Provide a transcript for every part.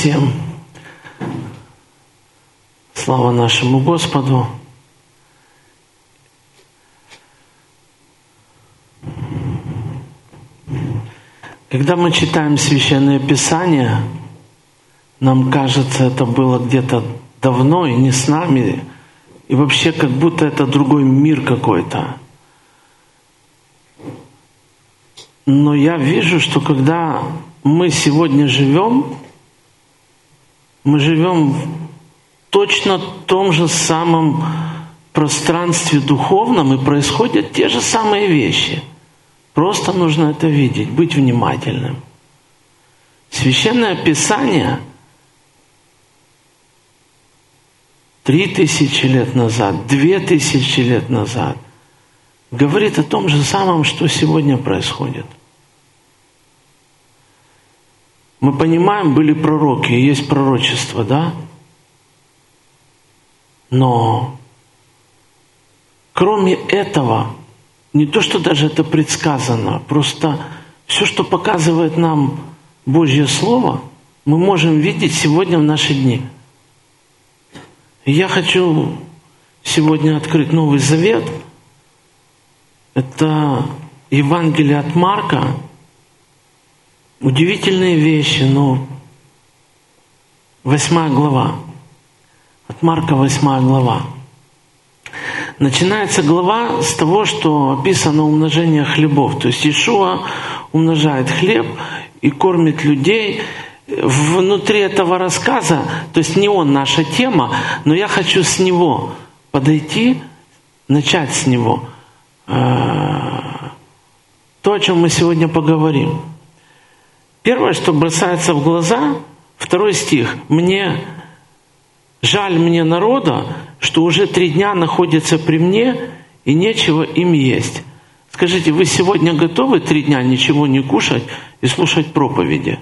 Всем. Слава нашему Господу. Когда мы читаем Священное Писание, нам кажется, это было где-то давно и не с нами, и вообще как будто это другой мир какой-то. Но я вижу, что когда мы сегодня живем, мы живем в точно том же самом пространстве духовном, и происходят те же самые вещи. Просто нужно это видеть, быть внимательным. Священное Писание три тысячи лет назад, две тысячи лет назад говорит о том же самом, что сегодня происходит – мы понимаем, были пророки, есть пророчество, да? Но кроме этого, не то, что даже это предсказано, просто все, что показывает нам Божье Слово, мы можем видеть сегодня в наши дни. И я хочу сегодня открыть Новый Завет. Это Евангелие от Марка, Удивительные вещи, но восьмая глава, от Марка восьмая глава. Начинается глава с того, что описано умножение хлебов. То есть Ишуа умножает хлеб и кормит людей. Внутри этого рассказа, то есть не он наша тема, но я хочу с него подойти, начать с него. Э, то, о чем мы сегодня поговорим. Первое, что бросается в глаза, второй стих. «Мне жаль мне народа, что уже три дня находится при мне, и нечего им есть». Скажите, вы сегодня готовы три дня ничего не кушать и слушать проповеди?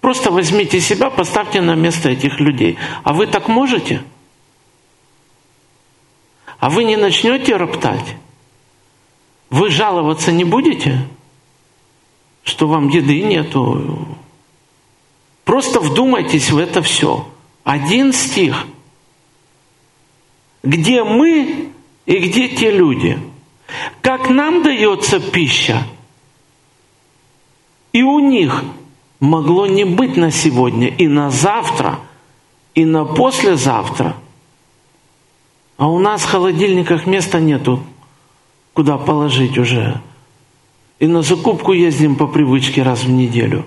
Просто возьмите себя, поставьте на место этих людей. А вы так можете? А вы не начнете роптать? Вы жаловаться не будете? Что вам еды нету. Просто вдумайтесь в это все. Один стих. Где мы и где те люди? Как нам дается пища? И у них могло не быть на сегодня, и на завтра, и на послезавтра. А у нас в холодильниках места нету, куда положить уже и на закупку ездим по привычке раз в неделю.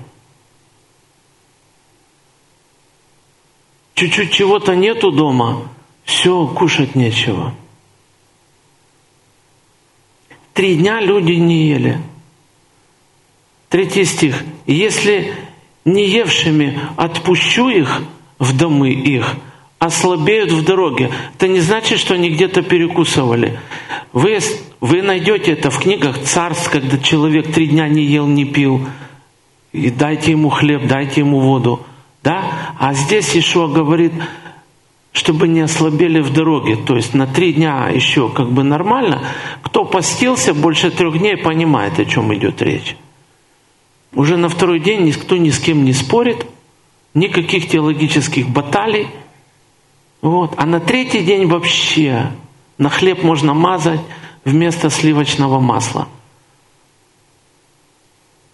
Чуть-чуть чего-то нету дома, все, кушать нечего. Три дня люди не ели. Третий стих. Если не евшими отпущу их в домы их, ослабеют в дороге. Это не значит, что они где-то перекусывали. Вы, вы найдете это в книгах царств, когда человек три дня не ел, не пил. И дайте ему хлеб, дайте ему воду. Да? А здесь Ишуа говорит, чтобы не ослабели в дороге. То есть на три дня еще как бы нормально. Кто постился больше трех дней, понимает, о чем идет речь. Уже на второй день никто ни с кем не спорит, никаких теологических баталий – вот. А на третий день вообще на хлеб можно мазать вместо сливочного масла.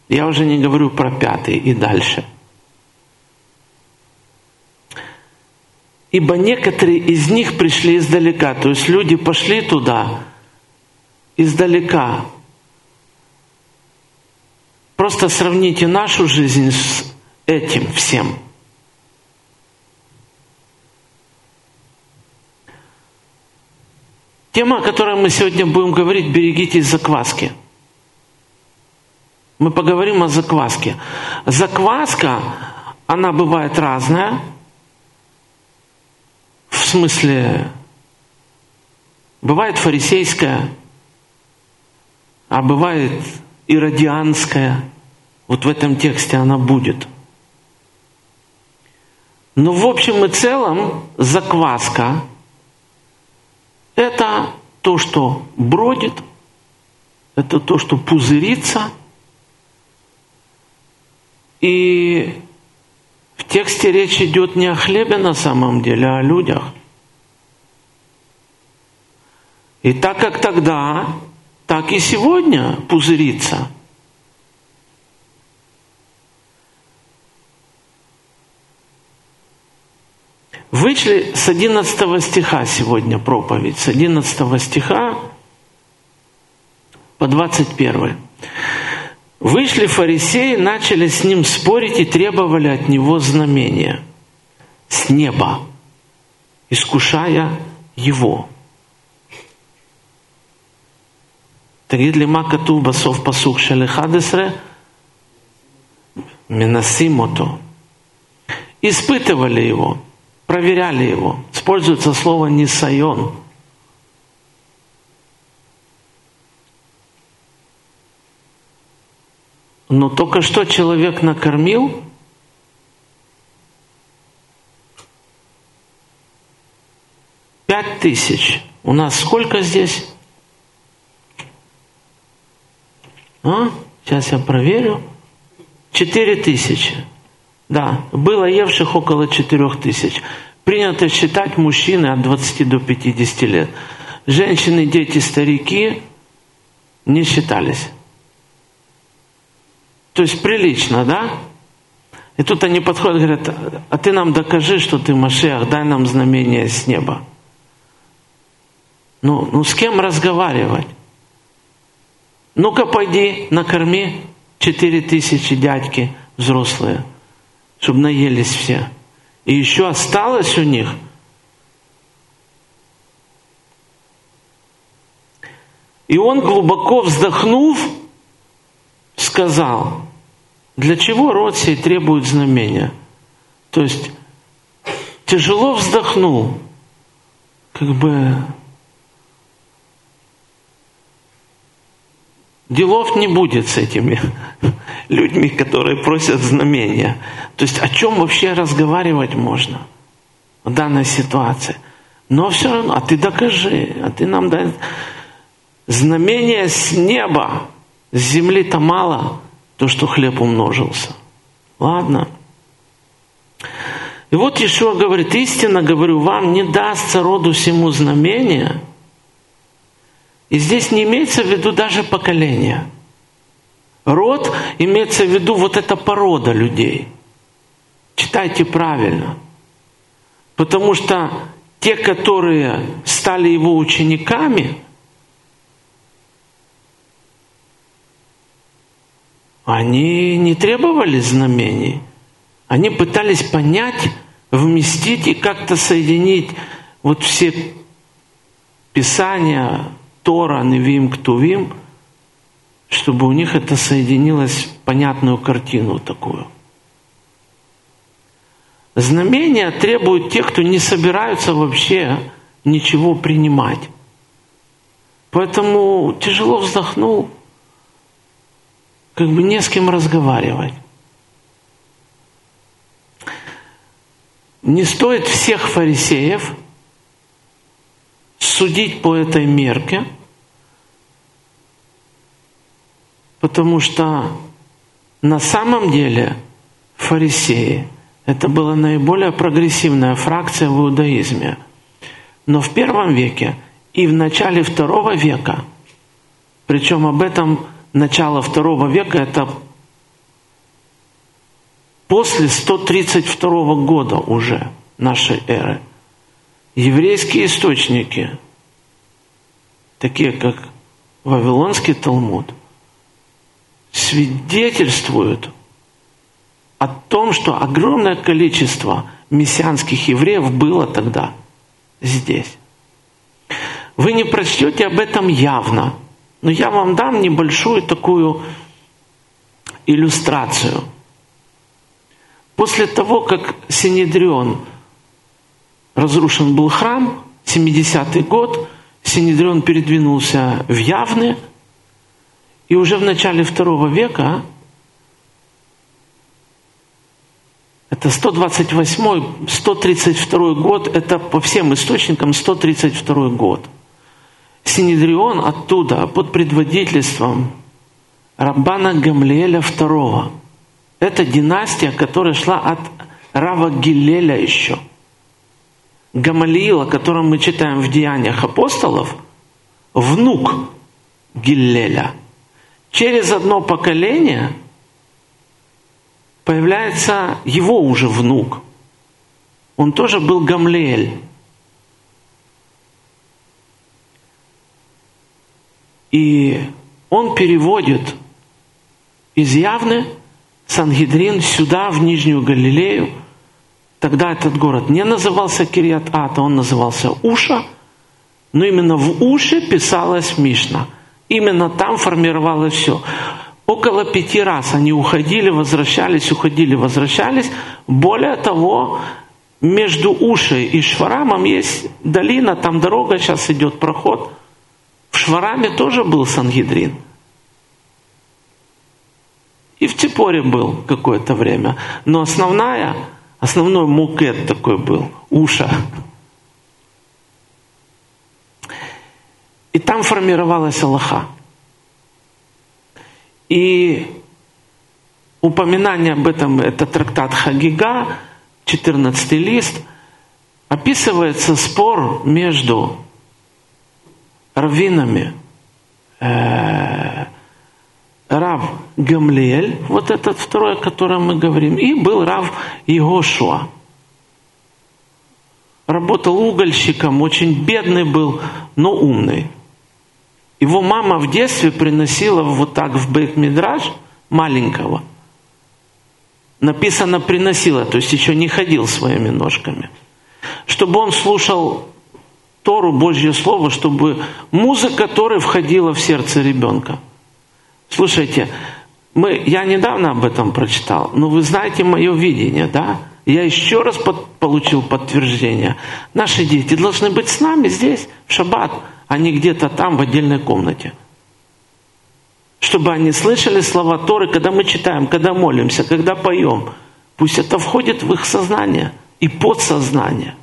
Я уже не говорю про пятый и дальше. Ибо некоторые из них пришли издалека, то есть люди пошли туда издалека. Просто сравните нашу жизнь с этим всем – Тема, о которой мы сегодня будем говорить, берегитесь закваски. Мы поговорим о закваске. Закваска, она бывает разная. В смысле, бывает фарисейская, а бывает иродианская. Вот в этом тексте она будет. Но в общем и целом закваска – это то, что бродит, это то, что пузырится. И В тексте речь идет не о хлебе на самом деле, а о людях. И так как тогда, так и сегодня пузырится. Вышли с 11 стиха сегодня проповедь, с 11 стиха по 21. Вышли фарисеи, начали с ним спорить и требовали от него знамения с неба, искушая его. תגיד לי מה כתוב בסוף פסוק של 11? מנסים אותו. Испытывали его, проверяли его. Используется слово «нисайон». Но только что человек накормил, пять тысяч. У нас сколько здесь? А? Сейчас я проверю. Четыре тысячи. Да, было евших около четырех тысяч. Принято считать мужчины от 20 до 50 лет. Женщины, дети, старики не считались. То есть прилично, да? И тут они подходят и говорят, а ты нам докажи, что ты Машех, дай нам знамение с неба. Ну, ну с кем разговаривать? Ну-ка пойди, накорми четыре тысячи дядьки взрослые, чтобы наелись все. И еще осталось у них. И он, глубоко вздохнув, сказал, для чего род сей требует знамения? То есть тяжело вздохнул, как бы делов не будет с этими людьми, которые просят знамения. То есть о чем вообще разговаривать можно в данной ситуации? Но все равно, а ты докажи, а ты нам дай знамение с неба, с земли-то мало, то, что хлеб умножился. Ладно. И вот Ишуа говорит, истинно говорю вам, не дастся роду всему знамения. И здесь не имеется в виду даже поколение. Род имеется в виду вот эта порода людей. Читайте правильно. Потому что те, которые стали его учениками – они не требовали знамений. Они пытались понять, вместить и как-то соединить вот все Писания, Тора, Невим, Ктувим, чтобы у них это соединилось в понятную картину такую. Знамения требуют тех, кто не собираются вообще ничего принимать. Поэтому тяжело вздохнул – как бы не с кем разговаривать. Не стоит всех фарисеев судить по этой мерке, потому что на самом деле фарисеи – это была наиболее прогрессивная фракция в иудаизме. Но в первом веке и в начале второго века, причем об этом – начала второго века, это после 132 года уже нашей эры. Еврейские источники, такие как Вавилонский Талмуд, свидетельствуют о том, что огромное количество мессианских евреев было тогда здесь. Вы не прочтете об этом явно – но я вам дам небольшую такую иллюстрацию. После того, как Синедрион разрушен был храм, 70-й год, Синедрион передвинулся в Явны, и уже в начале второго века, это 128 132 год, это по всем источникам 132 год – Синедрион оттуда под предводительством Раббана Гамлиэля II. Это династия, которая шла от Рава Гилеля еще. Гамалиил, о котором мы читаем в Деяниях апостолов, внук Гиллеля. Через одно поколение появляется его уже внук. Он тоже был Гамлеэль. И он переводит из Явны Сангидрин сюда, в Нижнюю Галилею. Тогда этот город не назывался Кириат Ата, он назывался Уша. Но именно в Уше писалась Мишна. Именно там формировалось все. Около пяти раз они уходили, возвращались, уходили, возвращались. Более того, между Ушей и Шварамом есть долина, там дорога, сейчас идет проход. В Швараме тоже был Сангидрин. И в Типоре был какое-то время. Но основная, основной мукет такой был, уша. И там формировалась Аллаха. И упоминание об этом, это трактат Хагига, 14 лист, описывается спор между раввинами, э, Рав Гамлиэль, вот этот второй, о котором мы говорим, и был Рав Егошуа. Работал угольщиком, очень бедный был, но умный. Его мама в детстве приносила вот так в Бейт-Мидраж маленького. Написано приносила, то есть еще не ходил своими ножками. Чтобы он слушал Тору, Божье Слово, чтобы музыка которой входила в сердце ребенка – Слушайте, мы, я недавно об этом прочитал, но вы знаете мое видение, да? Я еще раз под, получил подтверждение. Наши дети должны быть с нами здесь, в шаббат, не где-то там, в отдельной комнате. Чтобы они слышали слова Торы, когда мы читаем, когда молимся, когда поем. Пусть это входит в их сознание и подсознание.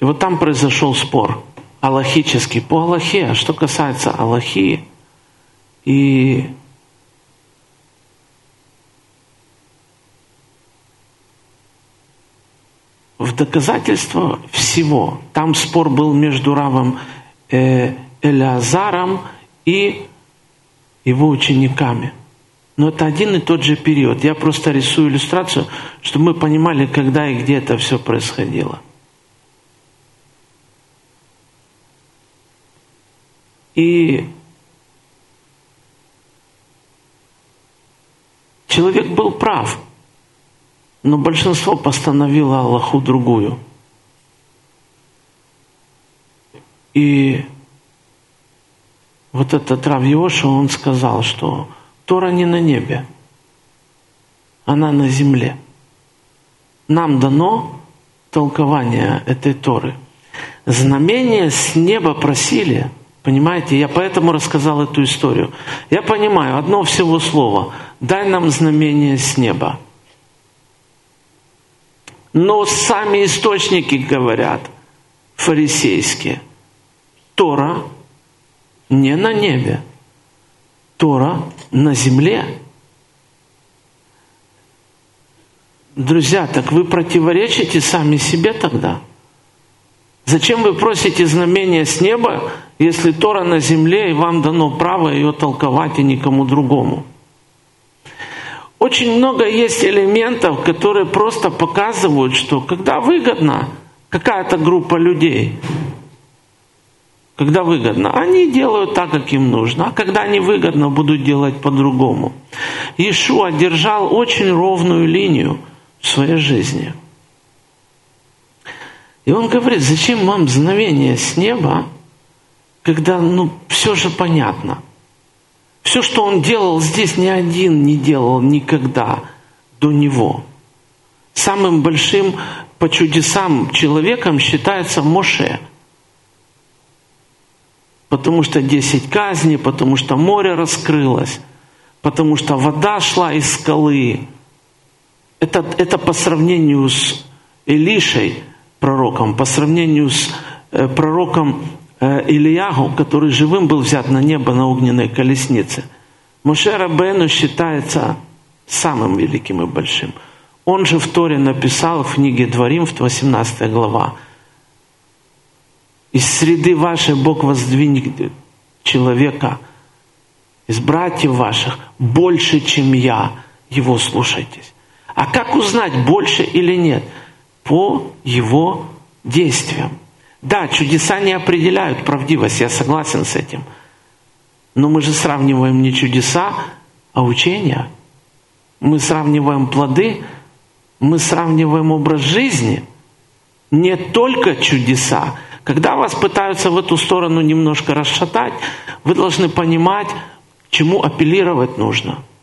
И вот там произошел спор – аллахический по Аллахе. А что касается Аллахи и в доказательство всего, там спор был между Равом э, Элеазаром и его учениками. Но это один и тот же период. Я просто рисую иллюстрацию, чтобы мы понимали, когда и где это все происходило. И человек был прав, но большинство постановило Аллаху другую. И вот этот Рав Йоша, он сказал, что Тора не на небе, она на земле. Нам дано толкование этой Торы. Знамения с неба просили – Понимаете, я поэтому рассказал эту историю. Я понимаю, одно всего слова. Дай нам знамение с неба. Но сами источники говорят, фарисейские, Тора не на небе, Тора на земле. Друзья, так вы противоречите сами себе тогда – Зачем вы просите знамения с неба, если Тора на земле, и вам дано право ее толковать и никому другому? Очень много есть элементов, которые просто показывают, что когда выгодно какая-то группа людей, когда выгодно, они делают так, как им нужно, а когда невыгодно, будут делать по-другому. Иешуа держал очень ровную линию в своей жизни – и он говорит, зачем вам знамение с неба, когда ну, все же понятно. Все, что он делал здесь, ни один не делал никогда до него. Самым большим по чудесам человеком считается Моше. Потому что десять казней, потому что море раскрылось, потому что вода шла из скалы. Это, это по сравнению с Илишей – пророком по сравнению с э, пророком Ильягу, который живым был взят на небо на огненной колеснице. Моше Рабену считается самым великим и большим. Он же в Торе написал в книге Дворим, в 18 глава, из среды вашей Бог воздвинет человека, из братьев ваших, больше, чем я, его слушайтесь. А как узнать, больше или нет? По его действиям. Да, чудеса не определяют правдивость, я согласен с этим. Но мы же сравниваем не чудеса, а учения. Мы сравниваем плоды, мы сравниваем образ жизни. Не только чудеса. Когда вас пытаются в эту сторону немножко расшатать, вы должны понимать, чему апеллировать нужно –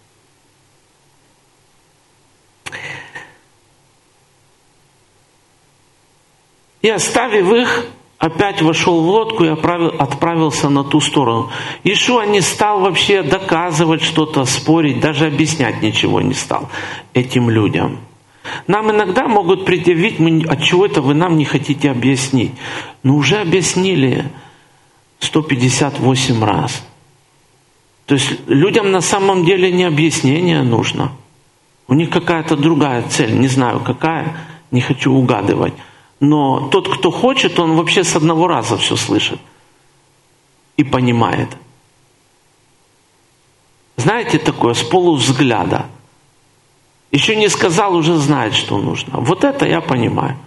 И оставив их, опять вошел в лодку и отправился на ту сторону. Ишуа не стал вообще доказывать что-то, спорить, даже объяснять ничего не стал этим людям. Нам иногда могут предъявить, мы, от чего это вы нам не хотите объяснить. Но уже объяснили 158 раз. То есть людям на самом деле не объяснение нужно. У них какая-то другая цель, не знаю какая, не хочу угадывать. Но тот, кто хочет, он вообще с одного раза все слышит и понимает. Знаете такое, с полувзгляда. Еще не сказал, уже знает, что нужно. Вот это я понимаю.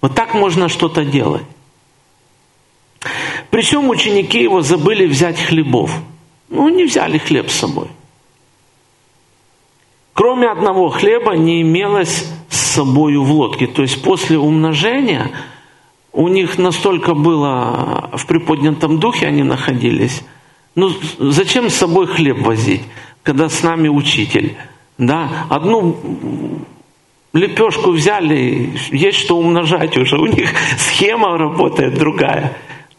Вот так можно что-то делать. Причем ученики его забыли взять хлебов. Ну, не взяли хлеб с собой. Кроме одного хлеба не имелось собою в лодке. То есть после умножения у них настолько было в приподнятом духе они находились. Ну, зачем с собой хлеб возить, когда с нами учитель? Да, одну лепешку взяли, есть что умножать уже. У них схема работает другая.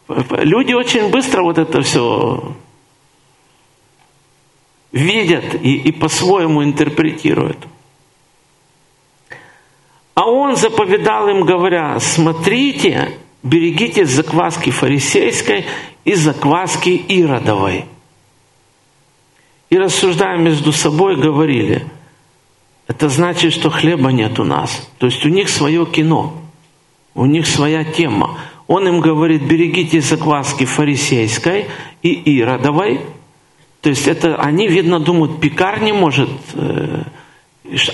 Люди очень быстро вот это все видят и, и по-своему интерпретируют. А он заповедал им, говоря, смотрите, берегите закваски фарисейской и закваски иродовой. И рассуждая между собой, говорили, это значит, что хлеба нет у нас. То есть у них свое кино, у них своя тема. Он им говорит, берегите закваски фарисейской и иродовой – то есть это они, видно, думают, пекарни может... Э,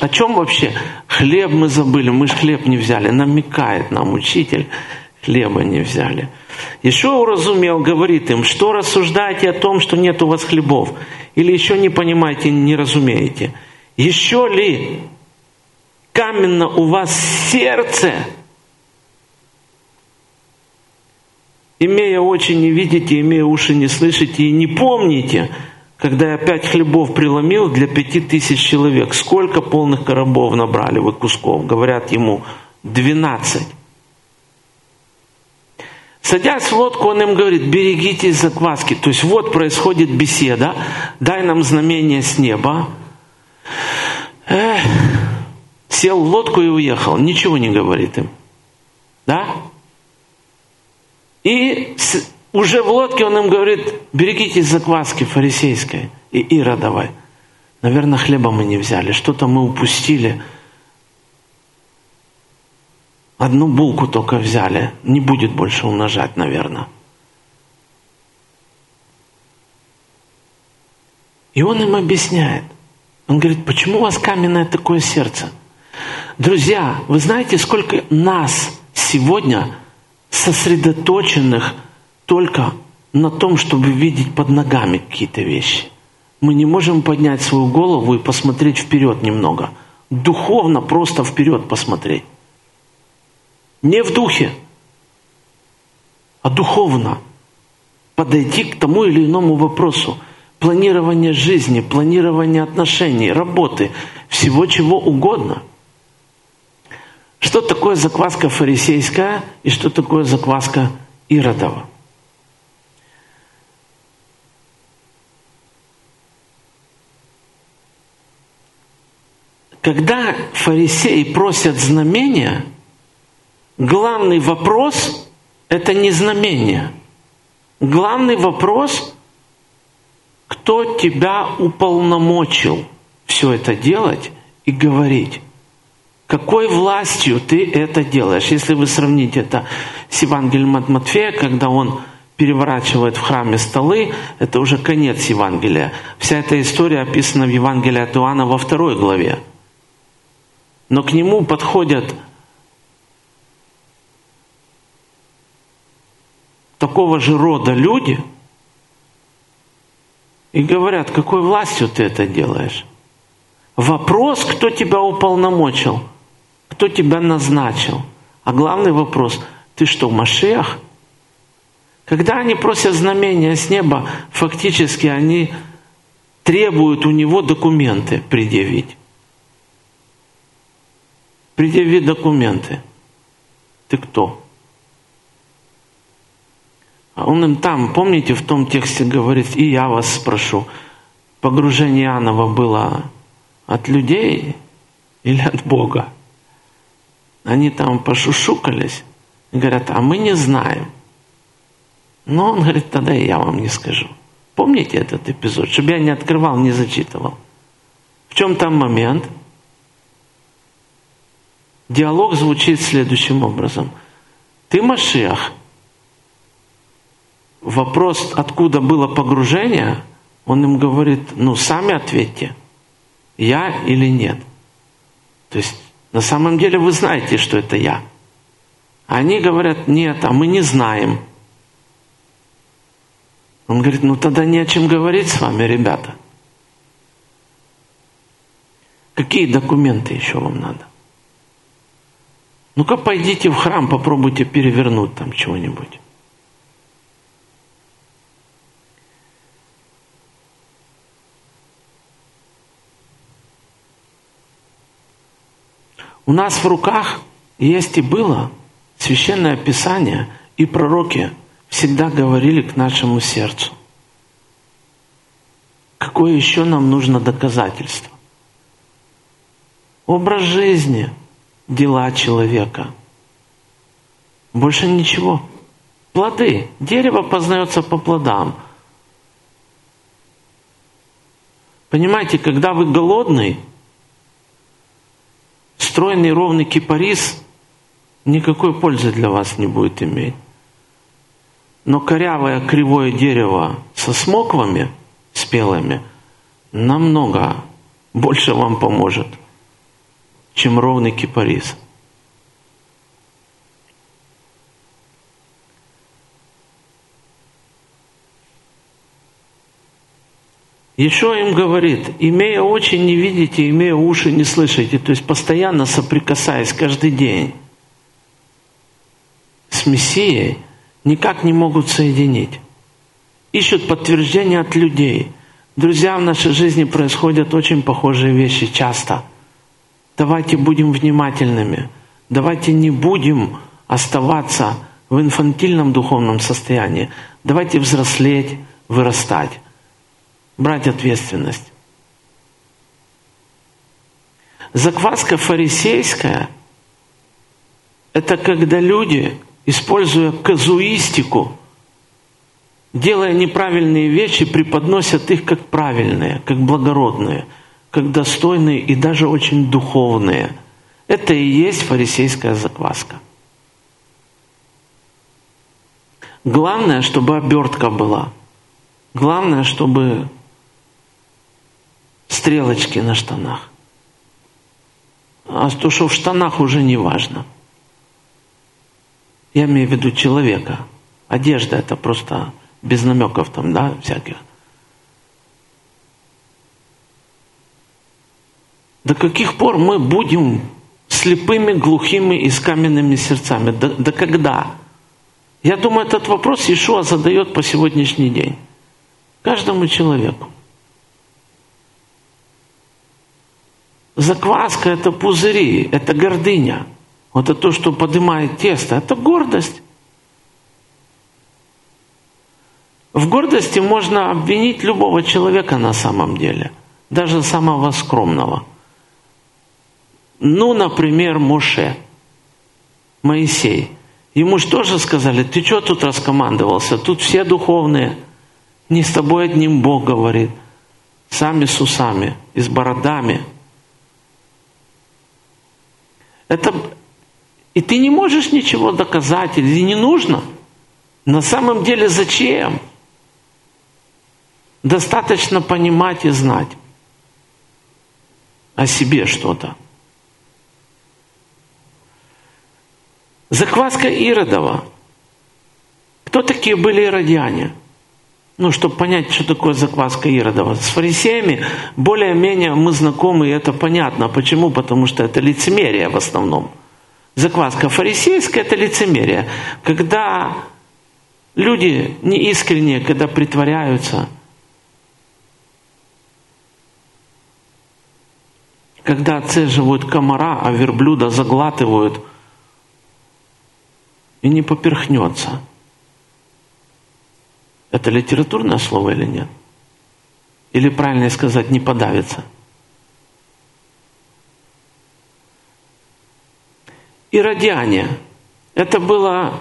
о чем вообще? Хлеб мы забыли, мы же хлеб не взяли. Намекает нам учитель, хлеба не взяли. Еще уразумел, говорит им, что рассуждаете о том, что нет у вас хлебов? Или еще не понимаете, не разумеете? Еще ли каменно у вас сердце? Имея очи не видите, имея уши не слышите и не помните – когда я пять хлебов преломил для пяти тысяч человек, сколько полных коробов набрали вы кусков? Говорят ему, двенадцать. Садясь в лодку, он им говорит, берегитесь закваски. То есть вот происходит беседа, дай нам знамение с неба. Эх, сел в лодку и уехал, ничего не говорит им. Да? И уже в лодке он им говорит, берегитесь закваски фарисейской и иродовой. Наверное, хлеба мы не взяли, что-то мы упустили. Одну булку только взяли, не будет больше умножать, наверное. И он им объясняет. Он говорит, почему у вас каменное такое сердце? Друзья, вы знаете, сколько нас сегодня сосредоточенных – только на том, чтобы видеть под ногами какие-то вещи. Мы не можем поднять свою голову и посмотреть вперед немного. Духовно просто вперед посмотреть. Не в духе, а духовно подойти к тому или иному вопросу. Планирование жизни, планирование отношений, работы, всего чего угодно. Что такое закваска фарисейская и что такое закваска Иродова? Когда фарисеи просят знамения, главный вопрос – это не знамение. Главный вопрос кто тебя уполномочил все это делать и говорить? Какой властью ты это делаешь? Если вы сравните это с Евангелием от Матфея, когда он переворачивает в храме столы, это уже конец Евангелия. Вся эта история описана в Евангелии от Иоанна во второй главе. Но к нему подходят такого же рода люди и говорят, какой властью ты это делаешь? Вопрос, кто тебя уполномочил, кто тебя назначил. А главный вопрос, ты что, в Машиах? Когда они просят знамения с неба, фактически они требуют у него документы предъявить. Предъяви документы. Ты кто? А он им там, помните, в том тексте говорит, и я вас спрошу, погружение Иоаннова было от людей или от Бога? Они там пошушукались и говорят, а мы не знаем. Но он говорит, тогда я вам не скажу. Помните этот эпизод, чтобы я не открывал, не зачитывал. В чем там момент? Диалог звучит следующим образом. Ты Машиах, вопрос, откуда было погружение, он им говорит, ну, сами ответьте, я или нет. То есть, на самом деле вы знаете, что это я. Они говорят, нет, а мы не знаем. Он говорит, ну тогда не о чем говорить с вами, ребята. Какие документы еще вам надо? Ну-ка пойдите в храм, попробуйте перевернуть там чего-нибудь. У нас в руках есть и было священное писание, и пророки всегда говорили к нашему сердцу. Какое еще нам нужно доказательство? Образ жизни, дела человека. Больше ничего. Плоды. Дерево познается по плодам. Понимаете, когда вы голодный, стройный ровный кипарис никакой пользы для вас не будет иметь. Но корявое кривое дерево со смоквами спелыми намного больше вам поможет, чем ровный кипарис. Еще им говорит, имея очи не видите, имея уши не слышите, то есть постоянно соприкасаясь каждый день с Мессией, никак не могут соединить. Ищут подтверждения от людей. Друзья, в нашей жизни происходят очень похожие вещи часто. Давайте будем внимательными. Давайте не будем оставаться в инфантильном духовном состоянии. Давайте взрослеть, вырастать брать ответственность. Закваска фарисейская – это когда люди, используя казуистику, делая неправильные вещи, преподносят их как правильные, как благородные, как достойные и даже очень духовные. Это и есть фарисейская закваска. Главное, чтобы обертка была. Главное, чтобы стрелочки на штанах. А то, что в штанах уже не важно. Я имею в виду человека. Одежда это просто без намеков там, да, всяких. До каких пор мы будем слепыми, глухими и с каменными сердцами? До, до когда? Я думаю, этот вопрос Иешуа задает по сегодняшний день. Каждому человеку. Закваска – это пузыри, это гордыня. Вот это то, что поднимает тесто, это гордость. В гордости можно обвинить любого человека на самом деле, даже самого скромного. Ну, например, Моше, Моисей. Ему же тоже сказали, ты что тут раскомандовался? Тут все духовные. Не с тобой одним Бог говорит. Сами с усами и с бородами. Это... И ты не можешь ничего доказать, или не нужно. На самом деле зачем? Достаточно понимать и знать о себе что-то. Закваска Иродова. Кто такие были иродиане? Ну, чтобы понять, что такое закваска Иродова. С фарисеями более-менее мы знакомы, и это понятно. Почему? Потому что это лицемерие в основном. Закваска фарисейская – это лицемерие. Когда люди неискренние, когда притворяются, когда отцеживают комара, а верблюда заглатывают – и не поперхнется. Это литературное слово или нет? Или правильно сказать, не подавится? Иродиане – это была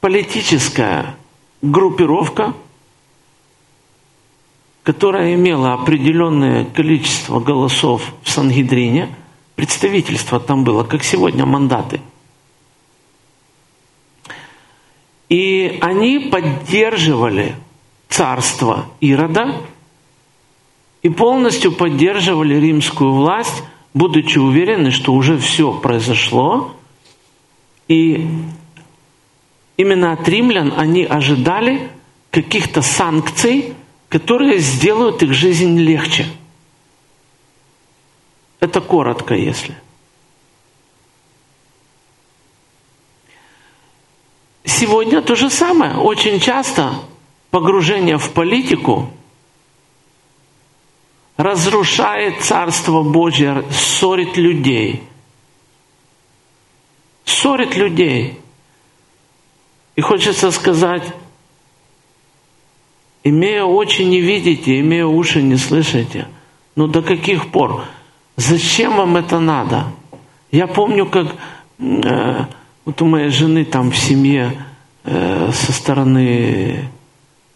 политическая группировка, которая имела определенное количество голосов в Сангидрине. Представительство там было, как сегодня мандаты – И они поддерживали царство Ирода и полностью поддерживали римскую власть, будучи уверены, что уже все произошло. И именно от римлян они ожидали каких-то санкций, которые сделают их жизнь легче. Это коротко, если. Сегодня то же самое. Очень часто погружение в политику разрушает Царство Божье, ссорит людей. Ссорит людей. И хочется сказать, имея очи не видите, имея уши не слышите. Ну до каких пор? Зачем вам это надо? Я помню, как э, вот у моей жены там в семье э, со стороны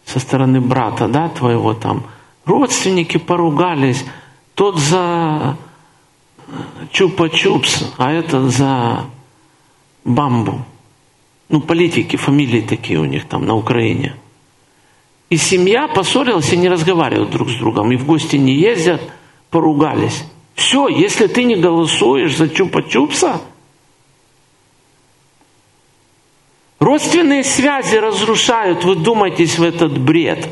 со стороны брата, да, твоего там, родственники поругались, тот за чупа-чупс, а этот за бамбу. Ну, политики, фамилии такие у них там на Украине. И семья поссорилась и не разговаривают друг с другом, и в гости не ездят, поругались. Все, если ты не голосуешь за чупа-чупса, Родственные связи разрушают, вы думаетесь в этот бред.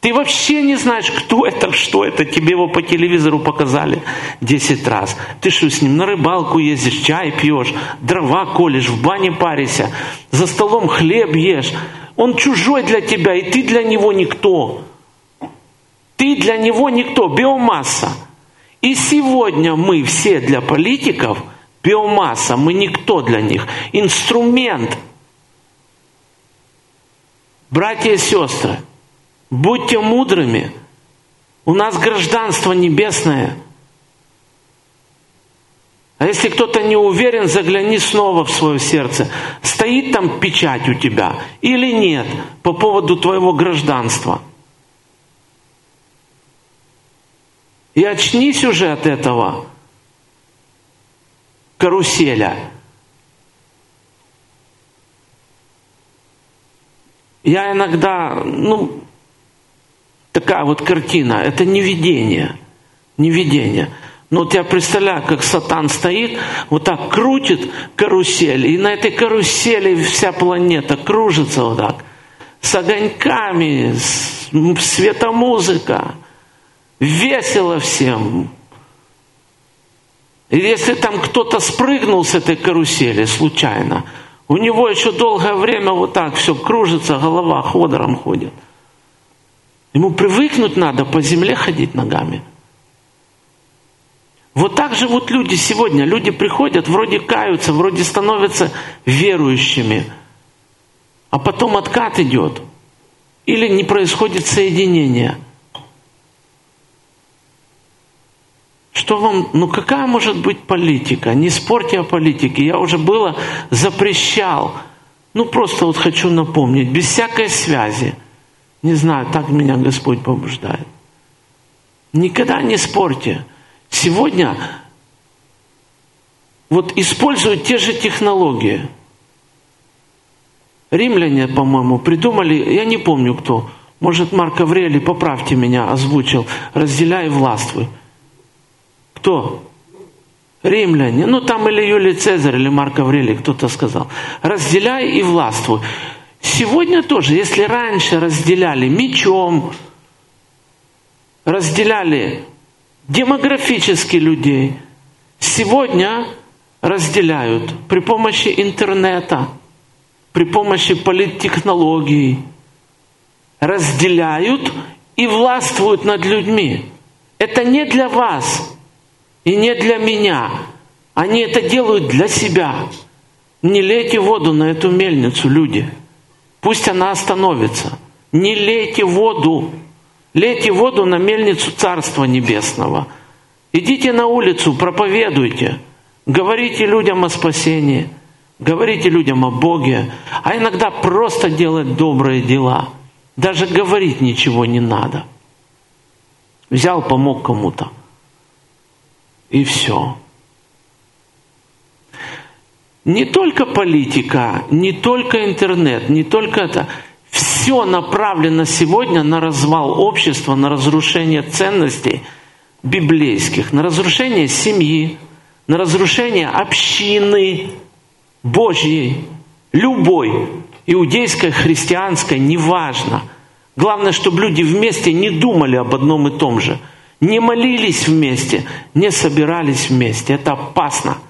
Ты вообще не знаешь, кто это, что это. Тебе его по телевизору показали 10 раз. Ты что, с ним на рыбалку ездишь, чай пьешь, дрова колешь, в бане паришься, за столом хлеб ешь. Он чужой для тебя, и ты для него никто. Ты для него никто, биомасса. И сегодня мы все для политиков – Биомасса, мы никто для них. Инструмент. Братья и сестры, будьте мудрыми. У нас гражданство небесное. А если кто-то не уверен, загляни снова в свое сердце. Стоит там печать у тебя или нет по поводу твоего гражданства. И очнись уже от этого каруселя. Я иногда, ну, такая вот картина, это не видение, не видение. Но вот я представляю, как сатан стоит, вот так крутит карусель, и на этой карусели вся планета кружится вот так, с огоньками, с светомузыка, весело всем, если там кто-то спрыгнул с этой карусели случайно, у него еще долгое время вот так все кружится, голова ходором ходит. Ему привыкнуть надо по земле ходить ногами. Вот так живут люди сегодня. Люди приходят, вроде каются, вроде становятся верующими, а потом откат идет. Или не происходит соединение – Что вам, ну какая может быть политика? Не спорьте о политике. Я уже было запрещал. Ну просто вот хочу напомнить, без всякой связи. Не знаю, так меня Господь побуждает. Никогда не спорьте. Сегодня вот используют те же технологии. Римляне, по-моему, придумали, я не помню кто, может, Марк Аврелий, поправьте меня, озвучил, разделяй властвуй. Кто? Римляне. Ну, там или Юлий Цезарь, или Марк Аврелий, кто-то сказал. Разделяй и властвуй. Сегодня тоже, если раньше разделяли мечом, разделяли демографически людей, сегодня разделяют при помощи интернета, при помощи политтехнологий, разделяют и властвуют над людьми. Это не для вас и не для меня. Они это делают для себя. Не лейте воду на эту мельницу, люди. Пусть она остановится. Не лейте воду. Лейте воду на мельницу Царства Небесного. Идите на улицу, проповедуйте. Говорите людям о спасении. Говорите людям о Боге. А иногда просто делать добрые дела. Даже говорить ничего не надо. Взял, помог кому-то. И все. Не только политика, не только интернет, не только это. Все направлено сегодня на развал общества, на разрушение ценностей библейских, на разрушение семьи, на разрушение общины Божьей, любой, иудейской, христианской, неважно. Главное, чтобы люди вместе не думали об одном и том же, не молились вместе, не собирались вместе. Это опасно –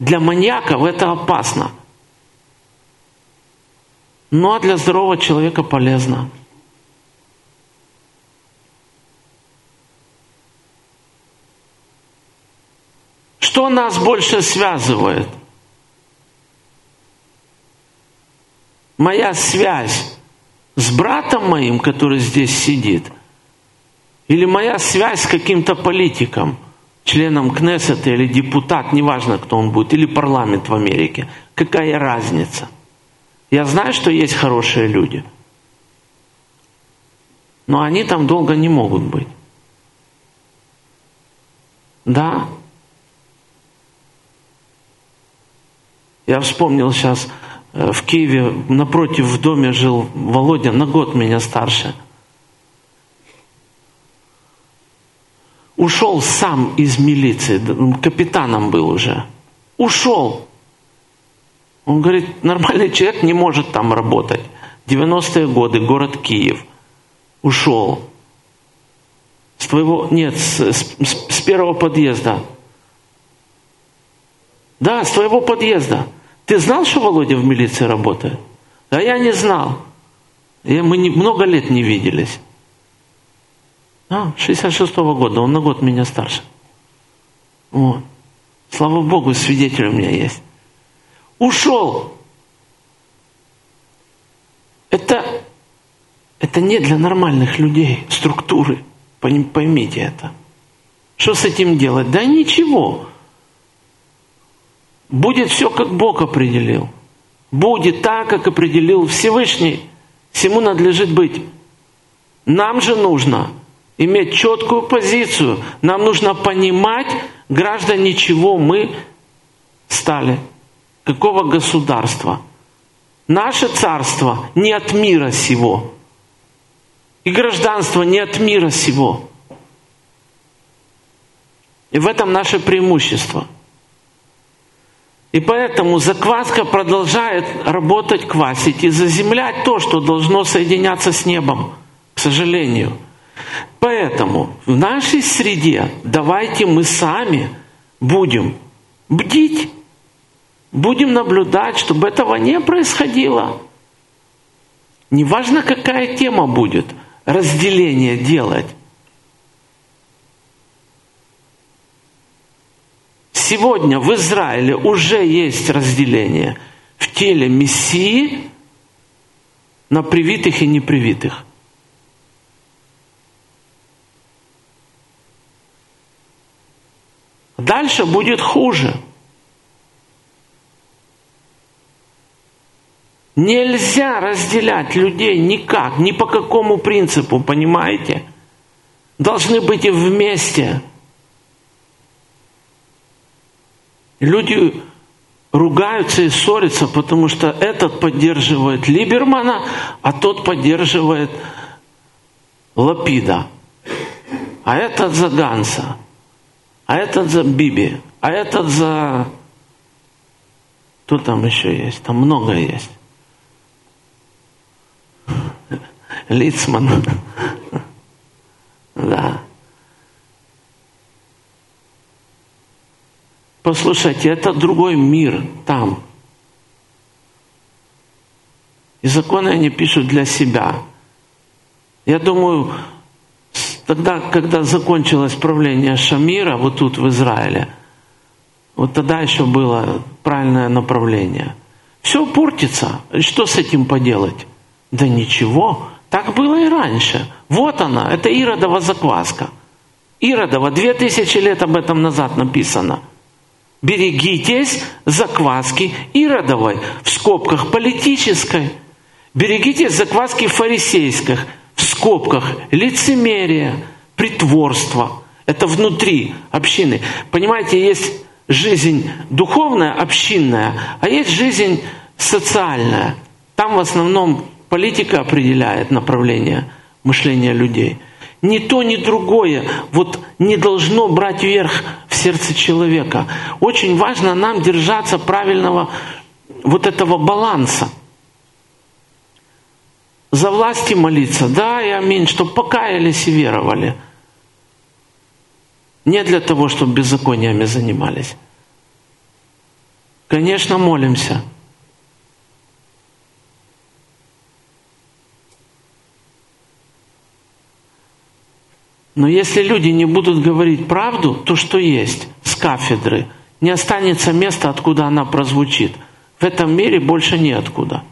для маньяков это опасно. Ну а для здорового человека полезно. Что нас больше связывает? Моя связь с братом моим, который здесь сидит, или моя связь с каким-то политиком – членом Кнессета или депутат, неважно, кто он будет, или парламент в Америке. Какая разница? Я знаю, что есть хорошие люди, но они там долго не могут быть. Да. Я вспомнил сейчас, э, в Киеве напротив в доме жил Володя, на год меня старше – ушел сам из милиции, капитаном был уже. Ушел. Он говорит, нормальный человек не может там работать. 90-е годы, город Киев. Ушел. С твоего, нет, с, с, с первого подъезда. Да, с твоего подъезда. Ты знал, что Володя в милиции работает? А я не знал. И мы не, много лет не виделись. А, 66-го года, он на год меня старше. Вот. Слава Богу, свидетель у меня есть. Ушел. Это, это не для нормальных людей, структуры. Поймите это. Что с этим делать? Да ничего. Будет все, как Бог определил. Будет так, как определил Всевышний. Всему надлежит быть. Нам же нужно иметь четкую позицию. Нам нужно понимать, граждане, чего мы стали, какого государства. Наше царство не от мира сего. И гражданство не от мира сего. И в этом наше преимущество. И поэтому закваска продолжает работать, квасить и заземлять то, что должно соединяться с небом, к сожалению – Поэтому в нашей среде давайте мы сами будем бдить, будем наблюдать, чтобы этого не происходило. Неважно, какая тема будет, разделение делать. Сегодня в Израиле уже есть разделение в теле Мессии на привитых и непривитых. Дальше будет хуже. Нельзя разделять людей никак, ни по какому принципу, понимаете? Должны быть и вместе. Люди ругаются и ссорятся, потому что этот поддерживает Либермана, а тот поддерживает Лапида. А этот за Ганса, а этот за Биби, а этот за... Кто там еще есть? Там много есть. Лицман. Да. Послушайте, это другой мир там. И законы они пишут для себя. Я думаю, тогда, когда закончилось правление Шамира, вот тут в Израиле, вот тогда еще было правильное направление. Все портится. Что с этим поделать? Да ничего. Так было и раньше. Вот она, это Иродова закваска. Иродова, две тысячи лет об этом назад написано – Берегитесь закваски Иродовой, в скобках политической. Берегитесь закваски фарисейских, в скобках лицемерия, притворства. Это внутри общины. Понимаете, есть жизнь духовная, общинная, а есть жизнь социальная. Там в основном политика определяет направление мышления людей – ни то, ни другое вот не должно брать верх в сердце человека. Очень важно нам держаться правильного вот этого баланса. За власти молиться, да и аминь, чтобы покаялись и веровали. Не для того, чтобы беззакониями занимались. Конечно, молимся – Но если люди не будут говорить правду, то что есть с кафедры, не останется места, откуда она прозвучит. В этом мире больше неоткуда.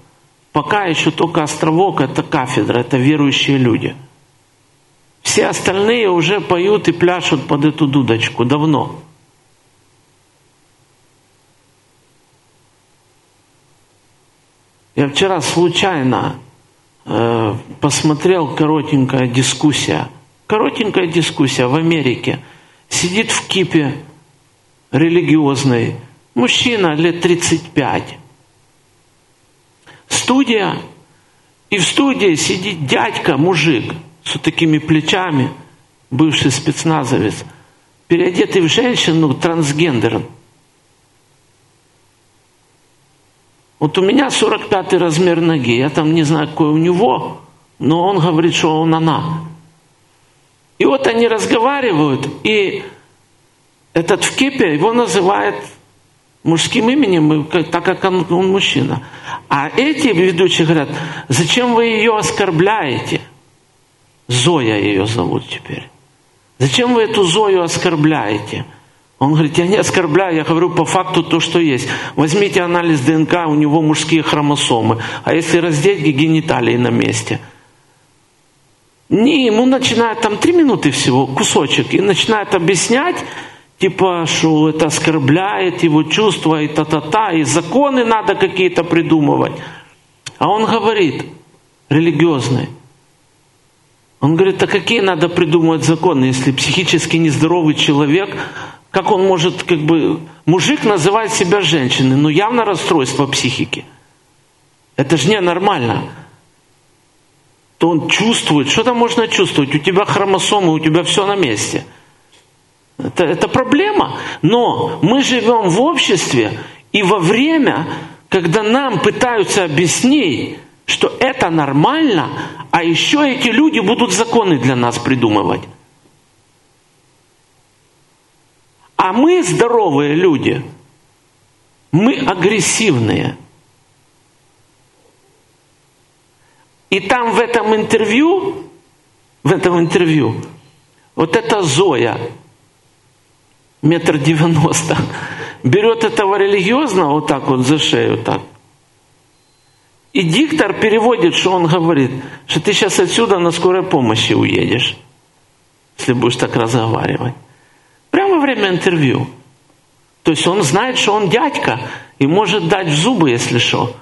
Пока еще только островок – это кафедра, это верующие люди. Все остальные уже поют и пляшут под эту дудочку давно. Я вчера случайно э, посмотрел коротенькая дискуссия – Коротенькая дискуссия в Америке. Сидит в кипе религиозной мужчина лет 35. Студия. И в студии сидит дядька, мужик, с такими плечами, бывший спецназовец, переодетый в женщину, трансгендер. Вот у меня 45 размер ноги, я там не знаю, какой у него, но он говорит, что он она. И вот они разговаривают, и этот в кипе его называет мужским именем, так как он, он мужчина. А эти ведущие говорят, зачем вы ее оскорбляете? Зоя ее зовут теперь. Зачем вы эту Зою оскорбляете? Он говорит, я не оскорбляю, я говорю по факту то, что есть. Возьмите анализ ДНК, у него мужские хромосомы. А если раздеть гениталии на месте – не, ему начинают там три минуты всего, кусочек, и начинают объяснять, типа, что это оскорбляет его чувства, и та-та-та, и законы надо какие-то придумывать. А он говорит, религиозный, он говорит, а какие надо придумывать законы, если психически нездоровый человек, как он может, как бы, мужик называет себя женщиной, но явно расстройство психики. Это же ненормально то он чувствует. Что там можно чувствовать? У тебя хромосомы, у тебя все на месте. Это, это проблема. Но мы живем в обществе и во время, когда нам пытаются объяснить, что это нормально, а еще эти люди будут законы для нас придумывать. А мы здоровые люди, мы агрессивные – И там в этом интервью, в этом интервью, вот эта Зоя, метр девяносто, берет этого религиозного вот так вот за шею так. И диктор переводит, что он говорит, что ты сейчас отсюда на скорой помощи уедешь, если будешь так разговаривать. Прямо во время интервью. То есть он знает, что он дядька и может дать в зубы, если что.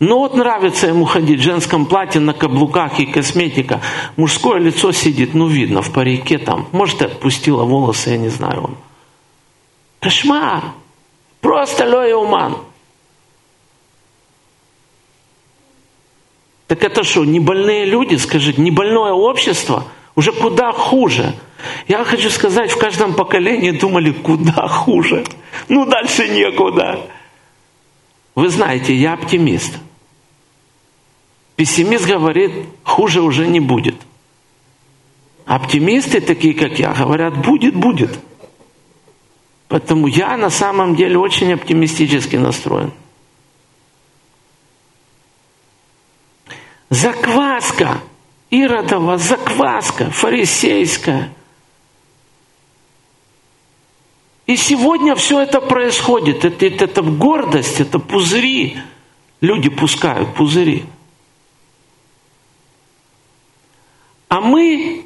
Ну вот нравится ему ходить в женском платье на каблуках и косметика. Мужское лицо сидит, ну видно, в парике там. Может, отпустила волосы, я не знаю. Он. Кошмар. Просто лёя уман. Так это что, не больные люди, скажите, не больное общество? Уже куда хуже. Я хочу сказать, в каждом поколении думали, куда хуже. Ну, дальше некуда. Вы знаете, я оптимист. Пессимист говорит, хуже уже не будет. Оптимисты, такие как я, говорят, будет, будет. Поэтому я на самом деле очень оптимистически настроен. Закваска Иродова, закваска фарисейская. И сегодня все это происходит. Это, это, это гордость, это пузыри. Люди пускают пузыри. А мы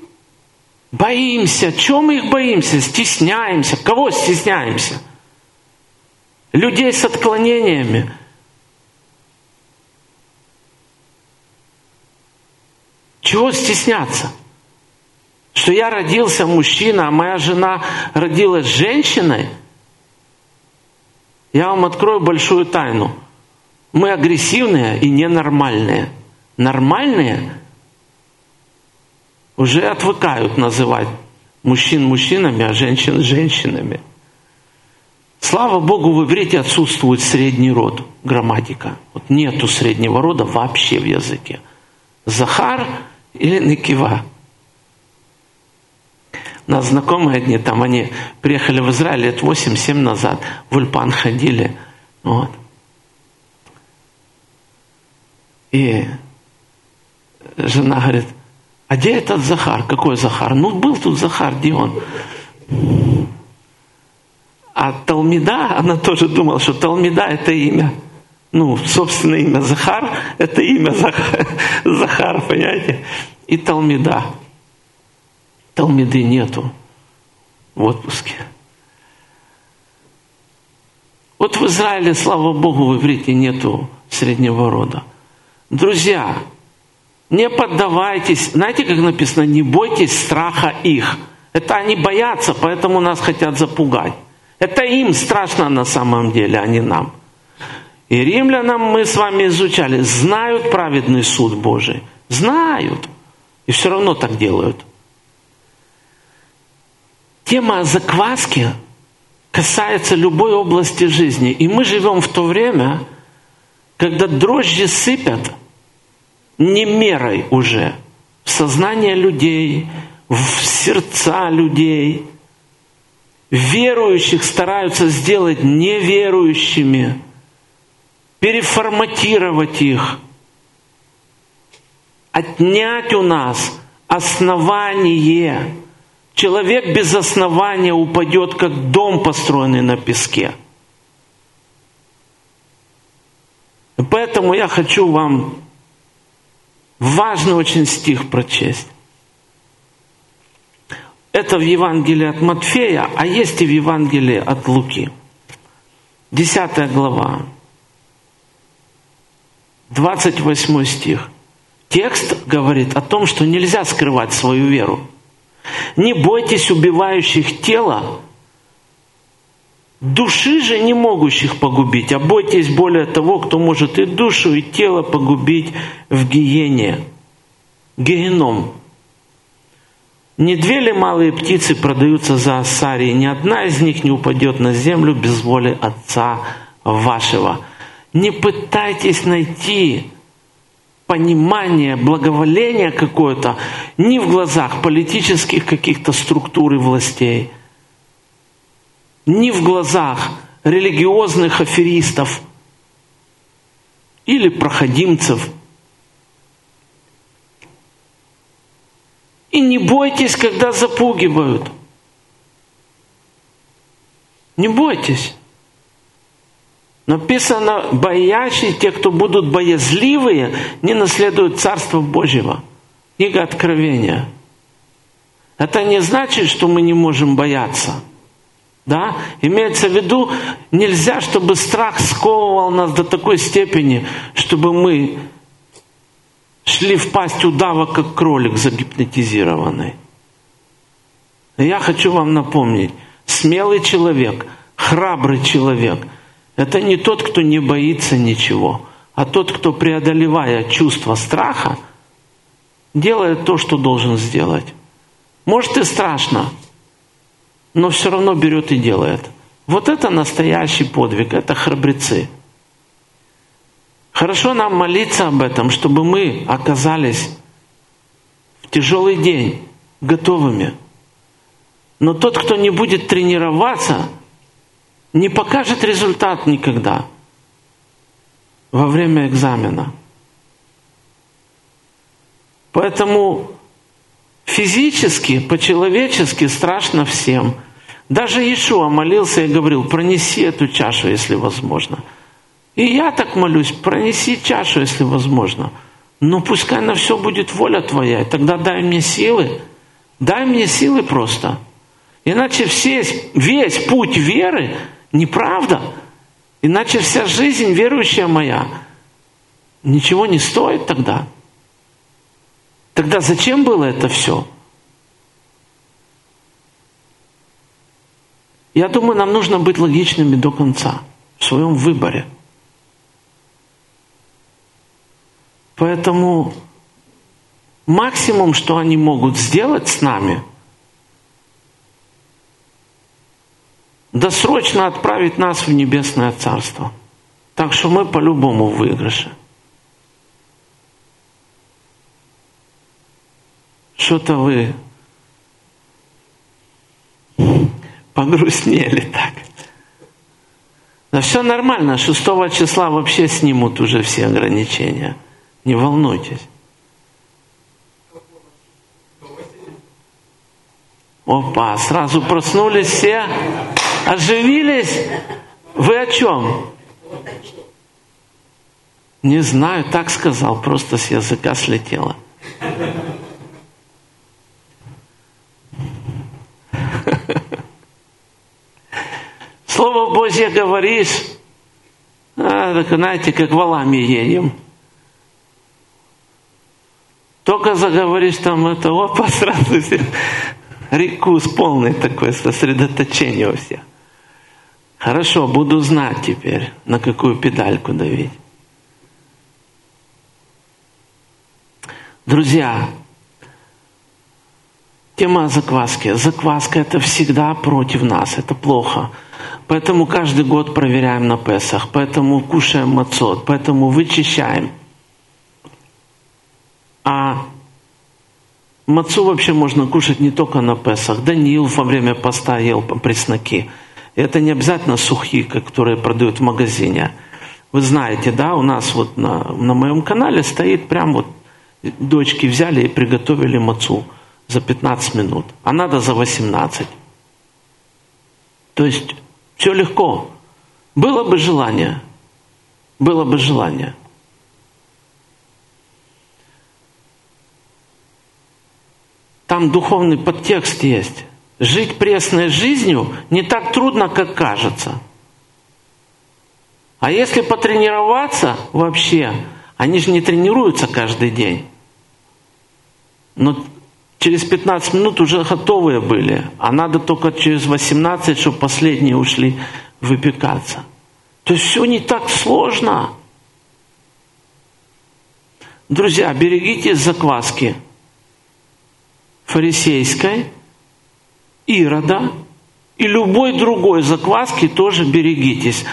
боимся. Чем мы их боимся? Стесняемся. Кого стесняемся? Людей с отклонениями. Чего стесняться? Что я родился мужчина, а моя жена родилась женщиной? Я вам открою большую тайну. Мы агрессивные и ненормальные. Нормальные уже отвыкают называть мужчин мужчинами, а женщин женщинами. Слава Богу, в иврите отсутствует средний род, грамматика. Вот нету среднего рода вообще в языке. Захар или Никива. Нас знакомые одни, там они приехали в Израиль лет 8-7 назад, в Ульпан ходили. Вот. И жена говорит, а где этот Захар? Какой Захар? Ну, был тут Захар, где он? А Талмида, она тоже думала, что Талмида – это имя. Ну, собственное имя Захар – это имя Захар, Захар, понимаете? И Талмида. Талмиды нету в отпуске. Вот в Израиле, слава Богу, в иврите нету среднего рода. Друзья, не поддавайтесь, знаете, как написано, не бойтесь страха их. Это они боятся, поэтому нас хотят запугать. Это им страшно на самом деле, а не нам. И римлянам мы с вами изучали, знают праведный суд Божий. Знают. И все равно так делают. Тема о закваске касается любой области жизни. И мы живем в то время, когда дрожжи сыпят – не мерой уже в сознание людей, в сердца людей. Верующих стараются сделать неверующими, переформатировать их, отнять у нас основание. Человек без основания упадет, как дом, построенный на песке. Поэтому я хочу вам Важный очень стих прочесть. Это в Евангелии от Матфея, а есть и в Евангелии от Луки. Десятая глава. 28 стих. Текст говорит о том, что нельзя скрывать свою веру. Не бойтесь убивающих тело, Души же не могущих погубить, а бойтесь более того, кто может и душу, и тело погубить в гиене. Геном. Не две ли малые птицы продаются за осарии, ни одна из них не упадет на землю без воли Отца вашего. Не пытайтесь найти понимание, благоволение какое-то ни в глазах политических каких-то структур и властей – ни в глазах религиозных аферистов или проходимцев. И не бойтесь, когда запугивают. Не бойтесь. Написано, боящие, те, кто будут боязливые, не наследуют Царство Божьего. Книга Откровения. Это не значит, что мы не можем бояться – Да? Имеется в виду, нельзя, чтобы страх сковывал нас до такой степени, чтобы мы шли в пасть удава, как кролик загипнотизированный. я хочу вам напомнить, смелый человек, храбрый человек, это не тот, кто не боится ничего, а тот, кто, преодолевая чувство страха, делает то, что должен сделать. Может и страшно, но все равно берет и делает. Вот это настоящий подвиг, это храбрецы. Хорошо нам молиться об этом, чтобы мы оказались в тяжелый день готовыми. Но тот, кто не будет тренироваться, не покажет результат никогда во время экзамена. Поэтому Физически, по-человечески страшно всем. Даже Иешуа молился и говорил, пронеси эту чашу, если возможно. И я так молюсь, пронеси чашу, если возможно. Но пускай на все будет воля Твоя, и тогда дай мне силы. Дай мне силы просто. Иначе все, весь путь веры неправда. Иначе вся жизнь верующая моя ничего не стоит тогда. Тогда зачем было это все? Я думаю, нам нужно быть логичными до конца в своем выборе. Поэтому максимум, что они могут сделать с нами, досрочно отправить нас в небесное царство. Так что мы по-любому в выигрыше. Что-то вы погрустнели так. Да все нормально, 6 числа вообще снимут уже все ограничения. Не волнуйтесь. Опа, сразу проснулись все, оживились. Вы о чем? Не знаю, так сказал, просто с языка слетело. Божье говоришь, а, так знаете, как валами едем. Только заговоришь там это, опа, сразу рекус полный такой, сосредоточение у всех. Хорошо, буду знать теперь, на какую педальку давить. Друзья, тема закваски. Закваска это всегда против нас, это плохо. Поэтому каждый год проверяем на Песах, поэтому кушаем мацот, поэтому вычищаем. А мацу вообще можно кушать не только на Песах. Даниил во время поста ел пресноки. Это не обязательно сухие, которые продают в магазине. Вы знаете, да, у нас вот на, на моем канале стоит прям вот дочки взяли и приготовили мацу за 15 минут, а надо за 18. То есть все легко. Было бы желание. Было бы желание. Там духовный подтекст есть. Жить пресной жизнью не так трудно, как кажется. А если потренироваться вообще, они же не тренируются каждый день. Но через 15 минут уже готовые были, а надо только через 18, чтобы последние ушли выпекаться. То есть все не так сложно. Друзья, берегитесь закваски фарисейской, Ирода и любой другой закваски тоже берегитесь.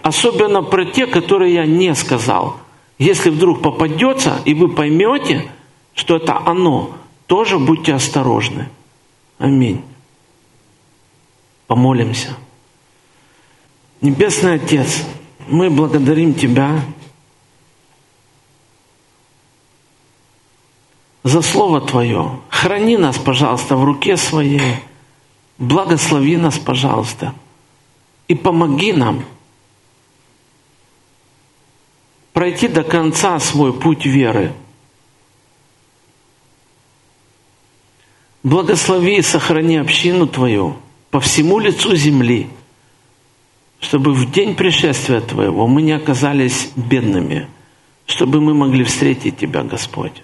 Особенно про те, которые я не сказал. Если вдруг попадется, и вы поймете, что это оно, тоже будьте осторожны. Аминь. Помолимся. Небесный Отец, мы благодарим Тебя за Слово Твое. Храни нас, пожалуйста, в руке Своей. Благослови нас, пожалуйста. И помоги нам пройти до конца свой путь веры – Благослови и сохрани общину Твою по всему лицу земли, чтобы в день пришествия Твоего мы не оказались бедными, чтобы мы могли встретить Тебя, Господь.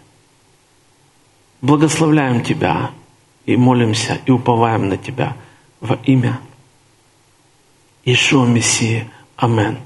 Благословляем Тебя и молимся, и уповаем на Тебя во имя Ишуа Мессии. Амен.